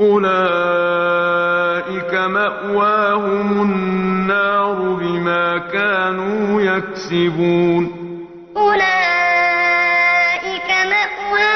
أولئك مأواهم النار بما كانوا يكسبون أولئك مأواهم